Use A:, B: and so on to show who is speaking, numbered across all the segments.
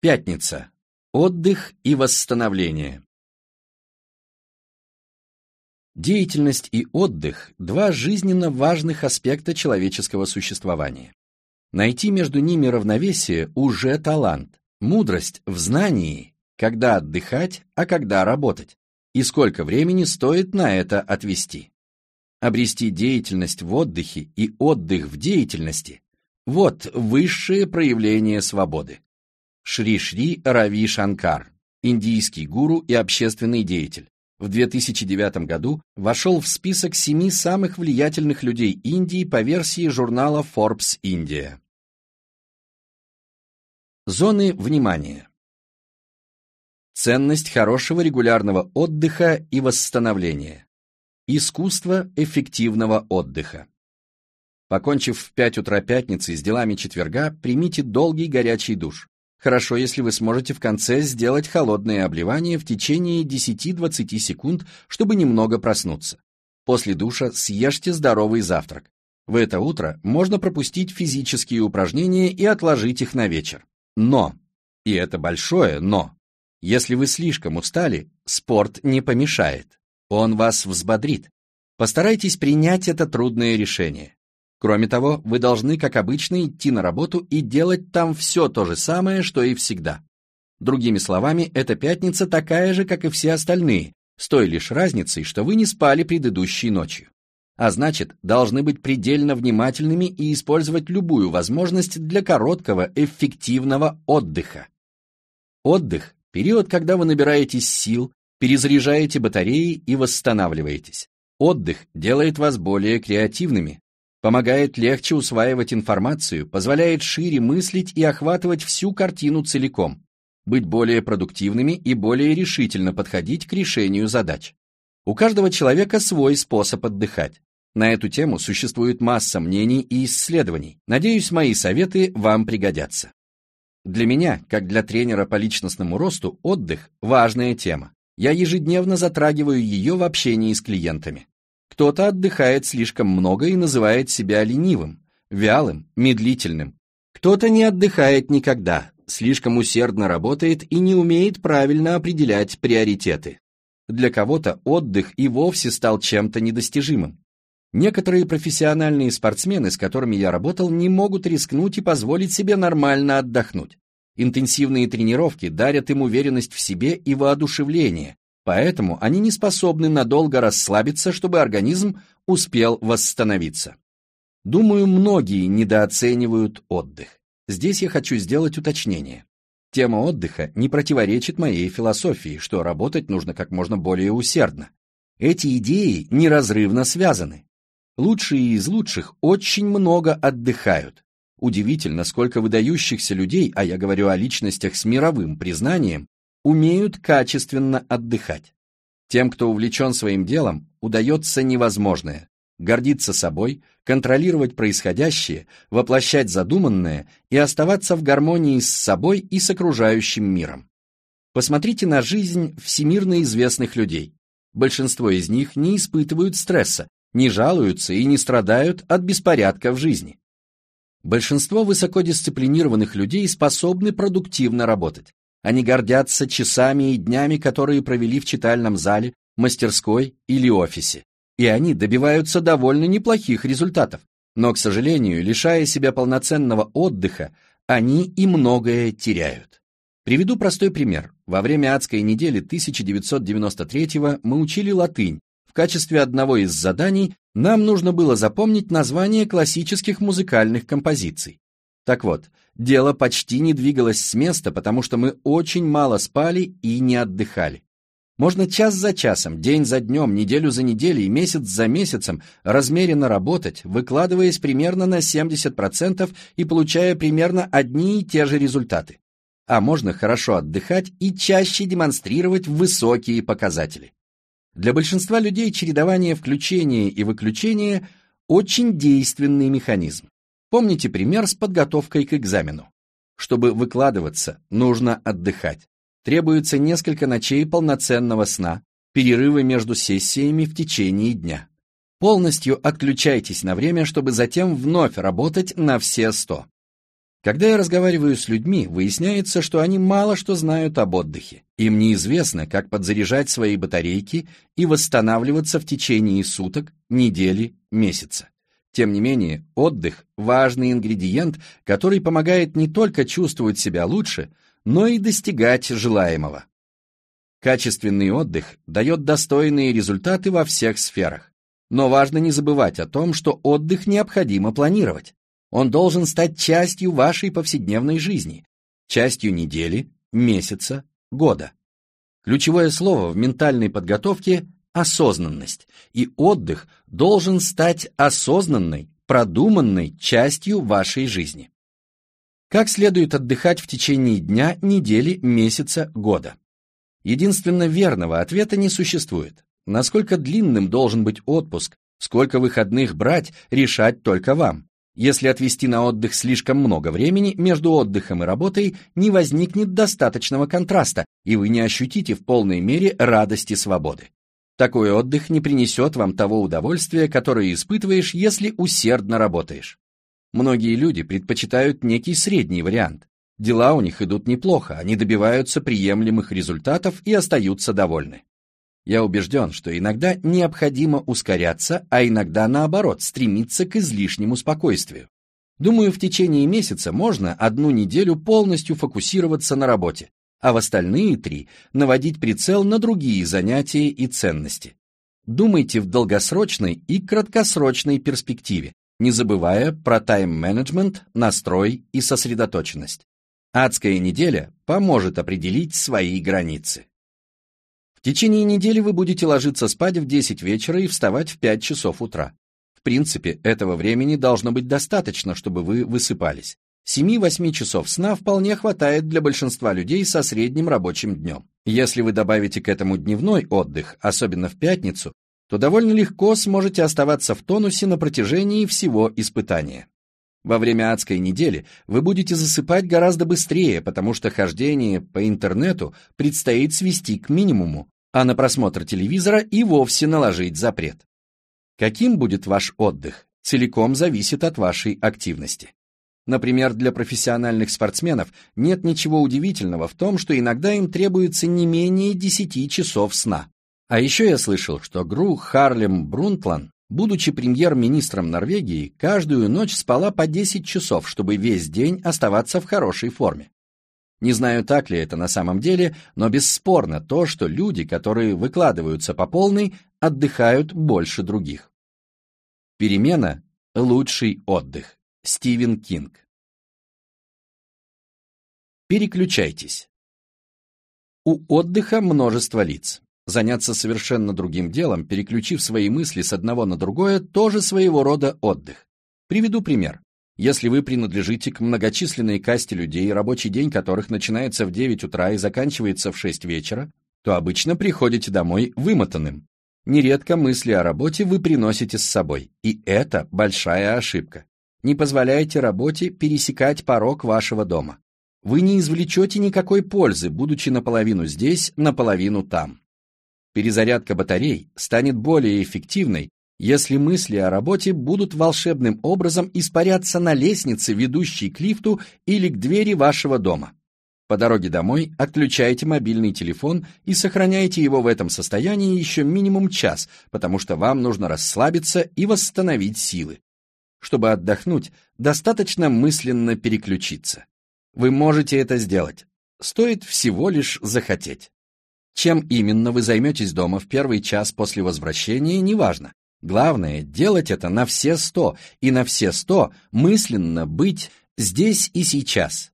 A: Пятница. Отдых и восстановление. Деятельность и отдых – два жизненно важных аспекта человеческого существования. Найти между ними равновесие уже талант, мудрость в знании, когда отдыхать, а когда работать, и сколько времени стоит на это отвести. Обрести деятельность в отдыхе и отдых в деятельности – вот высшее проявление свободы. Шри-Шри Рави Шанкар, индийский гуру и общественный деятель, в 2009 году вошел в список семи самых влиятельных людей Индии по версии журнала Forbes India. Зоны внимания. Ценность хорошего регулярного отдыха и восстановления. Искусство эффективного отдыха. Покончив в 5 утра пятницы с делами четверга, примите долгий горячий душ. Хорошо, если вы сможете в конце сделать холодное обливание в течение 10-20 секунд, чтобы немного проснуться. После душа съешьте здоровый завтрак. В это утро можно пропустить физические упражнения и отложить их на вечер. Но, и это большое но, если вы слишком устали, спорт не помешает. Он вас взбодрит. Постарайтесь принять это трудное решение. Кроме того, вы должны, как обычно, идти на работу и делать там все то же самое, что и всегда. Другими словами, эта пятница такая же, как и все остальные, с той лишь разницей, что вы не спали предыдущей ночью. А значит, должны быть предельно внимательными и использовать любую возможность для короткого, эффективного отдыха. Отдых – период, когда вы набираетесь сил, перезаряжаете батареи и восстанавливаетесь. Отдых делает вас более креативными, Помогает легче усваивать информацию, позволяет шире мыслить и охватывать всю картину целиком, быть более продуктивными и более решительно подходить к решению задач. У каждого человека свой способ отдыхать. На эту тему существует масса мнений и исследований. Надеюсь, мои советы вам пригодятся. Для меня, как для тренера по личностному росту, отдых – важная тема. Я ежедневно затрагиваю ее в общении с клиентами. Кто-то отдыхает слишком много и называет себя ленивым, вялым, медлительным. Кто-то не отдыхает никогда, слишком усердно работает и не умеет правильно определять приоритеты. Для кого-то отдых и вовсе стал чем-то недостижимым. Некоторые профессиональные спортсмены, с которыми я работал, не могут рискнуть и позволить себе нормально отдохнуть. Интенсивные тренировки дарят им уверенность в себе и воодушевление, Поэтому они не способны надолго расслабиться, чтобы организм успел восстановиться. Думаю, многие недооценивают отдых. Здесь я хочу сделать уточнение. Тема отдыха не противоречит моей философии, что работать нужно как можно более усердно. Эти идеи неразрывно связаны. Лучшие из лучших очень много отдыхают. Удивительно, сколько выдающихся людей, а я говорю о личностях с мировым признанием, умеют качественно отдыхать. Тем, кто увлечен своим делом, удается невозможное – гордиться собой, контролировать происходящее, воплощать задуманное и оставаться в гармонии с собой и с окружающим миром. Посмотрите на жизнь всемирно известных людей. Большинство из них не испытывают стресса, не жалуются и не страдают от беспорядка в жизни. Большинство высокодисциплинированных людей способны продуктивно работать. Они гордятся часами и днями, которые провели в читальном зале, мастерской или офисе. И они добиваются довольно неплохих результатов. Но, к сожалению, лишая себя полноценного отдыха, они и многое теряют. Приведу простой пример. Во время адской недели 1993 мы учили латынь. В качестве одного из заданий нам нужно было запомнить название классических музыкальных композиций. Так вот, дело почти не двигалось с места, потому что мы очень мало спали и не отдыхали. Можно час за часом, день за днем, неделю за неделей, месяц за месяцем размеренно работать, выкладываясь примерно на 70% и получая примерно одни и те же результаты. А можно хорошо отдыхать и чаще демонстрировать высокие показатели. Для большинства людей чередование включения и выключения – очень действенный механизм. Помните пример с подготовкой к экзамену. Чтобы выкладываться, нужно отдыхать. Требуется несколько ночей полноценного сна, перерывы между сессиями в течение дня. Полностью отключайтесь на время, чтобы затем вновь работать на все сто. Когда я разговариваю с людьми, выясняется, что они мало что знают об отдыхе. Им неизвестно, как подзаряжать свои батарейки и восстанавливаться в течение суток, недели, месяца. Тем не менее, отдых – важный ингредиент, который помогает не только чувствовать себя лучше, но и достигать желаемого. Качественный отдых дает достойные результаты во всех сферах. Но важно не забывать о том, что отдых необходимо планировать. Он должен стать частью вашей повседневной жизни, частью недели, месяца, года. Ключевое слово в ментальной подготовке – осознанность, и отдых должен стать осознанной, продуманной частью вашей жизни. Как следует отдыхать в течение дня, недели, месяца, года? Единственно верного ответа не существует. Насколько длинным должен быть отпуск, сколько выходных брать, решать только вам. Если отвести на отдых слишком много времени, между отдыхом и работой не возникнет достаточного контраста, и вы не ощутите в полной мере радости свободы. Такой отдых не принесет вам того удовольствия, которое испытываешь, если усердно работаешь. Многие люди предпочитают некий средний вариант. Дела у них идут неплохо, они добиваются приемлемых результатов и остаются довольны. Я убежден, что иногда необходимо ускоряться, а иногда, наоборот, стремиться к излишнему спокойствию. Думаю, в течение месяца можно одну неделю полностью фокусироваться на работе, а в остальные три наводить прицел на другие занятия и ценности. Думайте в долгосрочной и краткосрочной перспективе, не забывая про тайм-менеджмент, настрой и сосредоточенность. Адская неделя поможет определить свои границы. В течение недели вы будете ложиться спать в 10 вечера и вставать в 5 часов утра. В принципе, этого времени должно быть достаточно, чтобы вы высыпались. 7-8 часов сна вполне хватает для большинства людей со средним рабочим днем. Если вы добавите к этому дневной отдых, особенно в пятницу, то довольно легко сможете оставаться в тонусе на протяжении всего испытания. Во время адской недели вы будете засыпать гораздо быстрее, потому что хождение по интернету предстоит свести к минимуму, а на просмотр телевизора и вовсе наложить запрет. Каким будет ваш отдых, целиком зависит от вашей активности. Например, для профессиональных спортсменов нет ничего удивительного в том, что иногда им требуется не менее 10 часов сна. А еще я слышал, что Гру Харлем Брунтлан Будучи премьер-министром Норвегии, каждую ночь спала по 10 часов, чтобы весь день оставаться в хорошей форме. Не знаю, так ли это на самом деле, но бесспорно то, что люди, которые выкладываются по полной, отдыхают больше других. Перемена – лучший отдых. Стивен Кинг. Переключайтесь. У отдыха множество лиц. Заняться совершенно другим делом, переключив свои мысли с одного на другое, тоже своего рода отдых. Приведу пример. Если вы принадлежите к многочисленной касте людей, рабочий день которых начинается в 9 утра и заканчивается в 6 вечера, то обычно приходите домой вымотанным. Нередко мысли о работе вы приносите с собой, и это большая ошибка. Не позволяйте работе пересекать порог вашего дома. Вы не извлечете никакой пользы, будучи наполовину здесь, наполовину там. Перезарядка батарей станет более эффективной, если мысли о работе будут волшебным образом испаряться на лестнице, ведущей к лифту или к двери вашего дома. По дороге домой отключайте мобильный телефон и сохраняйте его в этом состоянии еще минимум час, потому что вам нужно расслабиться и восстановить силы. Чтобы отдохнуть, достаточно мысленно переключиться. Вы можете это сделать. Стоит всего лишь захотеть. Чем именно вы займетесь дома в первый час после возвращения, неважно. Главное – делать это на все сто, и на все сто мысленно быть здесь и сейчас.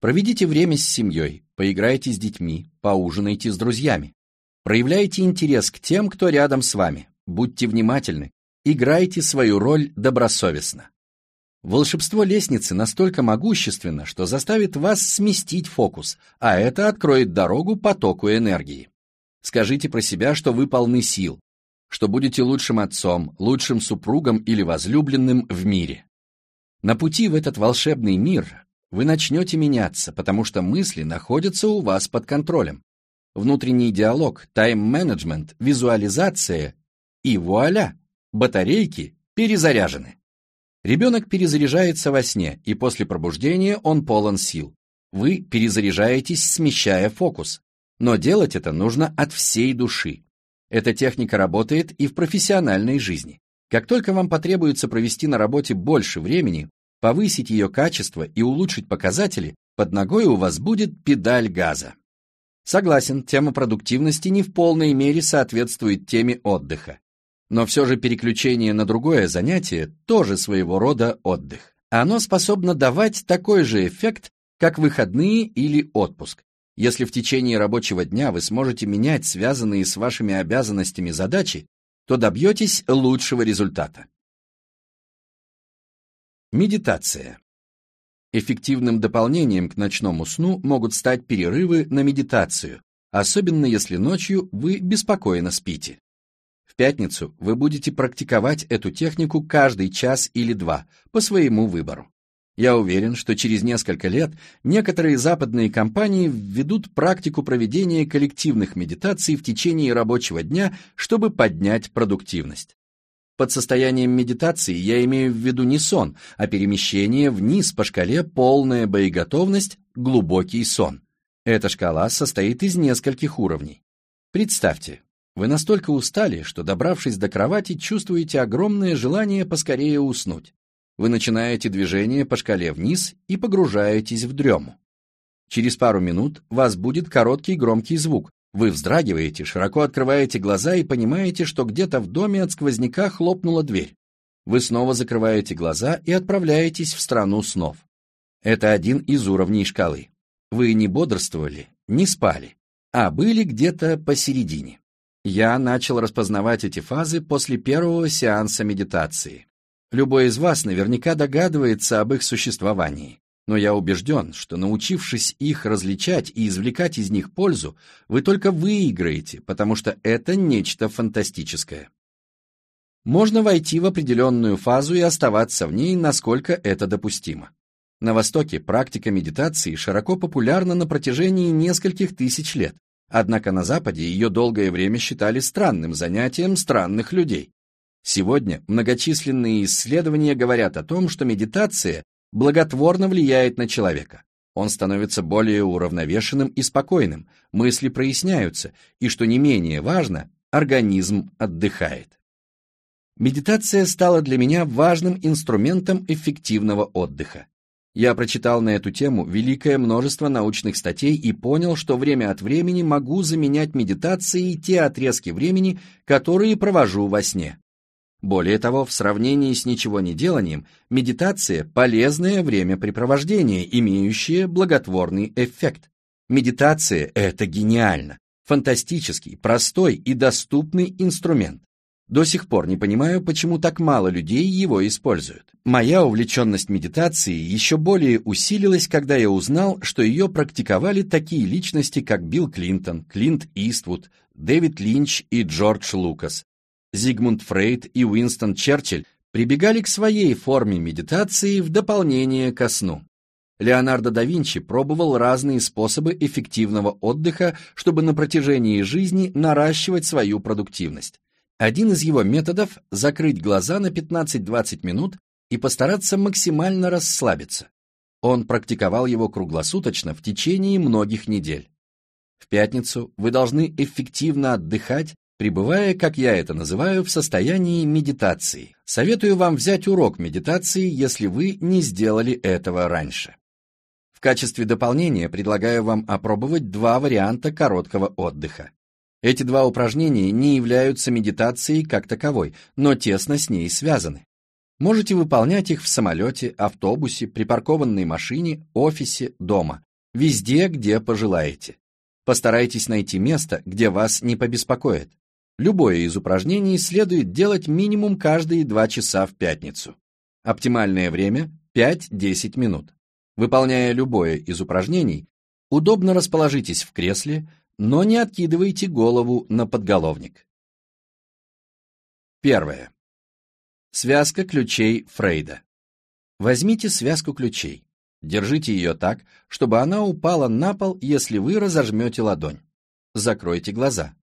A: Проведите время с семьей, поиграйте с детьми, поужинайте с друзьями. Проявляйте интерес к тем, кто рядом с вами. Будьте внимательны, играйте свою роль добросовестно. Волшебство лестницы настолько могущественно, что заставит вас сместить фокус, а это откроет дорогу потоку энергии. Скажите про себя, что вы полны сил, что будете лучшим отцом, лучшим супругом или возлюбленным в мире. На пути в этот волшебный мир вы начнете меняться, потому что мысли находятся у вас под контролем. Внутренний диалог, тайм-менеджмент, визуализация и вуаля, батарейки перезаряжены. Ребенок перезаряжается во сне, и после пробуждения он полон сил. Вы перезаряжаетесь, смещая фокус. Но делать это нужно от всей души. Эта техника работает и в профессиональной жизни. Как только вам потребуется провести на работе больше времени, повысить ее качество и улучшить показатели, под ногой у вас будет педаль газа. Согласен, тема продуктивности не в полной мере соответствует теме отдыха. Но все же переключение на другое занятие тоже своего рода отдых. Оно способно давать такой же эффект, как выходные или отпуск. Если в течение рабочего дня вы сможете менять связанные с вашими обязанностями задачи, то добьетесь лучшего результата. Медитация. Эффективным дополнением к ночному сну могут стать перерывы на медитацию, особенно если ночью вы беспокойно спите. Пятницу вы будете практиковать эту технику каждый час или два, по своему выбору. Я уверен, что через несколько лет некоторые западные компании введут практику проведения коллективных медитаций в течение рабочего дня, чтобы поднять продуктивность. Под состоянием медитации я имею в виду не сон, а перемещение вниз по шкале полная боеготовность, глубокий сон. Эта шкала состоит из нескольких уровней. Представьте, вы настолько устали, что, добравшись до кровати, чувствуете огромное желание поскорее уснуть. Вы начинаете движение по шкале вниз и погружаетесь в дрему. Через пару минут вас будет короткий громкий звук. Вы вздрагиваете, широко открываете глаза и понимаете, что где-то в доме от сквозняка хлопнула дверь. Вы снова закрываете глаза и отправляетесь в страну снов. Это один из уровней шкалы. Вы не бодрствовали, не спали, а были где-то посередине. Я начал распознавать эти фазы после первого сеанса медитации. Любой из вас наверняка догадывается об их существовании, но я убежден, что научившись их различать и извлекать из них пользу, вы только выиграете, потому что это нечто фантастическое. Можно войти в определенную фазу и оставаться в ней, насколько это допустимо. На Востоке практика медитации широко популярна на протяжении нескольких тысяч лет, однако на Западе ее долгое время считали странным занятием странных людей. Сегодня многочисленные исследования говорят о том, что медитация благотворно влияет на человека. Он становится более уравновешенным и спокойным, мысли проясняются, и, что не менее важно, организм отдыхает. Медитация стала для меня важным инструментом эффективного отдыха. Я прочитал на эту тему великое множество научных статей и понял, что время от времени могу заменять медитацией те отрезки времени, которые провожу во сне. Более того, в сравнении с ничего не деланием, медитация – полезное времяпрепровождение, имеющее благотворный эффект. Медитация – это гениально, фантастический, простой и доступный инструмент. До сих пор не понимаю, почему так мало людей его используют. Моя увлеченность медитацией еще более усилилась, когда я узнал, что ее практиковали такие личности, как Билл Клинтон, Клинт Иствуд, Дэвид Линч и Джордж Лукас, Зигмунд Фрейд и Уинстон Черчилль прибегали к своей форме медитации в дополнение ко сну. Леонардо да Винчи пробовал разные способы эффективного отдыха, чтобы на протяжении жизни наращивать свою продуктивность. Один из его методов – закрыть глаза на 15-20 минут и постараться максимально расслабиться. Он практиковал его круглосуточно в течение многих недель. В пятницу вы должны эффективно отдыхать пребывая, как я это называю, в состоянии медитации. Советую вам взять урок медитации, если вы не сделали этого раньше. В качестве дополнения предлагаю вам опробовать два варианта короткого отдыха. Эти два упражнения не являются медитацией как таковой, но тесно с ней связаны. Можете выполнять их в самолете, автобусе, припаркованной машине, офисе, дома, везде, где пожелаете. Постарайтесь найти место, где вас не побеспокоит. Любое из упражнений следует делать минимум каждые 2 часа в пятницу. Оптимальное время – 5-10 минут. Выполняя любое из упражнений, удобно расположитесь в кресле, но не откидывайте голову на подголовник. Первое. Связка ключей Фрейда. Возьмите связку ключей. Держите ее так, чтобы она упала на пол, если вы разожмете ладонь. Закройте глаза.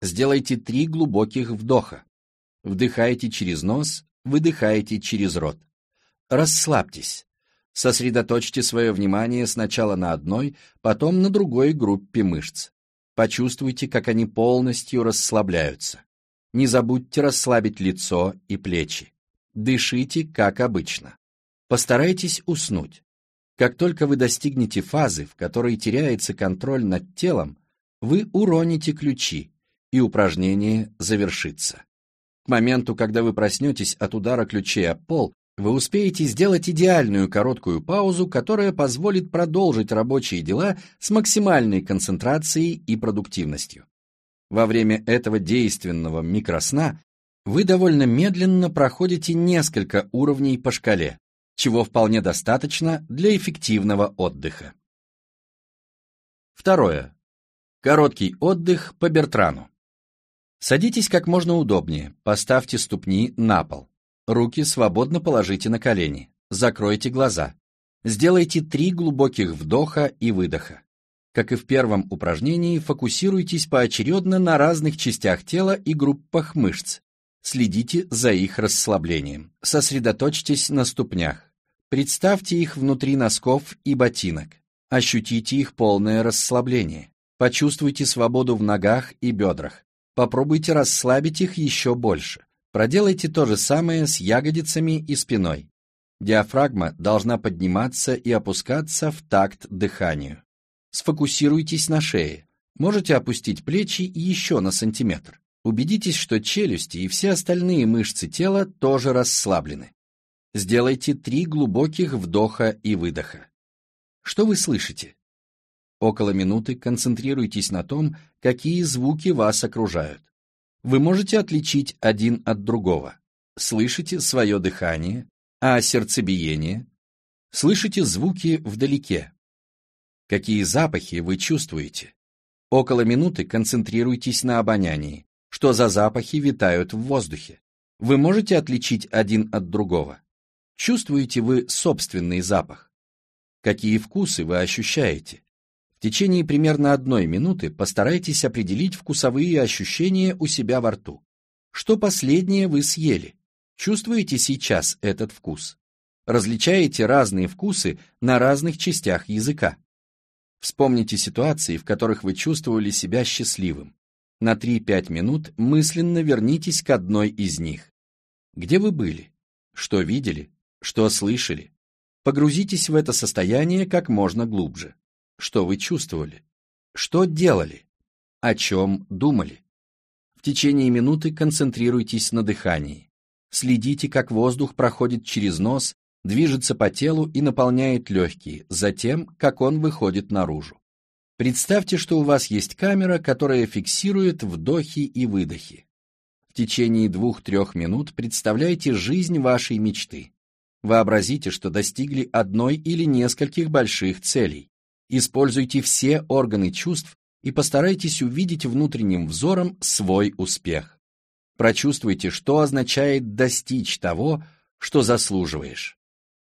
A: Сделайте три глубоких вдоха. Вдыхайте через нос, выдыхайте через рот. Расслабьтесь. Сосредоточьте свое внимание сначала на одной, потом на другой группе мышц. Почувствуйте, как они полностью расслабляются. Не забудьте расслабить лицо и плечи. Дышите, как обычно. Постарайтесь уснуть. Как только вы достигнете фазы, в которой теряется контроль над телом, вы уроните ключи, и упражнение завершится. К моменту, когда вы проснетесь от удара ключей о пол, вы успеете сделать идеальную короткую паузу, которая позволит продолжить рабочие дела с максимальной концентрацией и продуктивностью. Во время этого действенного микросна вы довольно медленно проходите несколько уровней по шкале, чего вполне достаточно для эффективного отдыха. Второе. Короткий отдых по Бертрану. Садитесь как можно удобнее, поставьте ступни на пол. Руки свободно положите на колени. Закройте глаза. Сделайте три глубоких вдоха и выдоха. Как и в первом упражнении, фокусируйтесь поочередно на разных частях тела и группах мышц. Следите за их расслаблением. Сосредоточьтесь на ступнях. Представьте их внутри носков и ботинок. Ощутите их полное расслабление. Почувствуйте свободу в ногах и бедрах. Попробуйте расслабить их еще больше. Проделайте то же самое с ягодицами и спиной. Диафрагма должна подниматься и опускаться в такт дыханию. Сфокусируйтесь на шее. Можете опустить плечи еще на сантиметр. Убедитесь, что челюсти и все остальные мышцы тела тоже расслаблены. Сделайте три глубоких вдоха и выдоха. Что вы слышите? Около минуты концентрируйтесь на том, какие звуки вас окружают. Вы можете отличить один от другого. Слышите свое дыхание, а сердцебиение? Слышите звуки вдалеке? Какие запахи вы чувствуете? Около минуты концентрируйтесь на обонянии. Что за запахи витают в воздухе? Вы можете отличить один от другого? Чувствуете вы собственный запах? Какие вкусы вы ощущаете? Течение примерно одной минуты постарайтесь определить вкусовые ощущения у себя во рту. Что последнее вы съели? Чувствуете сейчас этот вкус? Различаете разные вкусы на разных частях языка? Вспомните ситуации, в которых вы чувствовали себя счастливым. На 3-5 минут мысленно вернитесь к одной из них. Где вы были? Что видели? Что слышали? Погрузитесь в это состояние как можно глубже. Что вы чувствовали? Что делали? О чем думали? В течение минуты концентрируйтесь на дыхании. Следите, как воздух проходит через нос, движется по телу и наполняет легкие, затем, как он выходит наружу. Представьте, что у вас есть камера, которая фиксирует вдохи и выдохи. В течение двух-трех минут представляйте жизнь вашей мечты. Вообразите, что достигли одной или нескольких больших целей. Используйте все органы чувств и постарайтесь увидеть внутренним взором свой успех. Прочувствуйте, что означает достичь того, что заслуживаешь.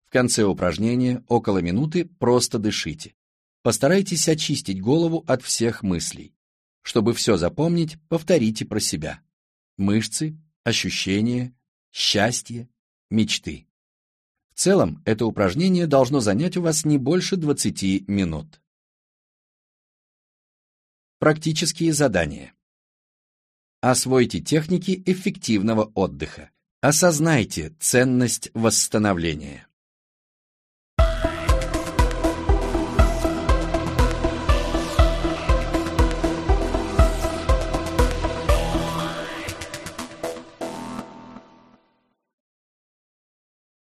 A: В конце упражнения, около минуты, просто дышите. Постарайтесь очистить голову от всех мыслей. Чтобы все запомнить, повторите про себя. Мышцы, ощущения, счастье, мечты. Целом, это упражнение должно занять у вас не больше 20 минут. Практические задания. Освойте техники эффективного отдыха. Осознайте ценность восстановления.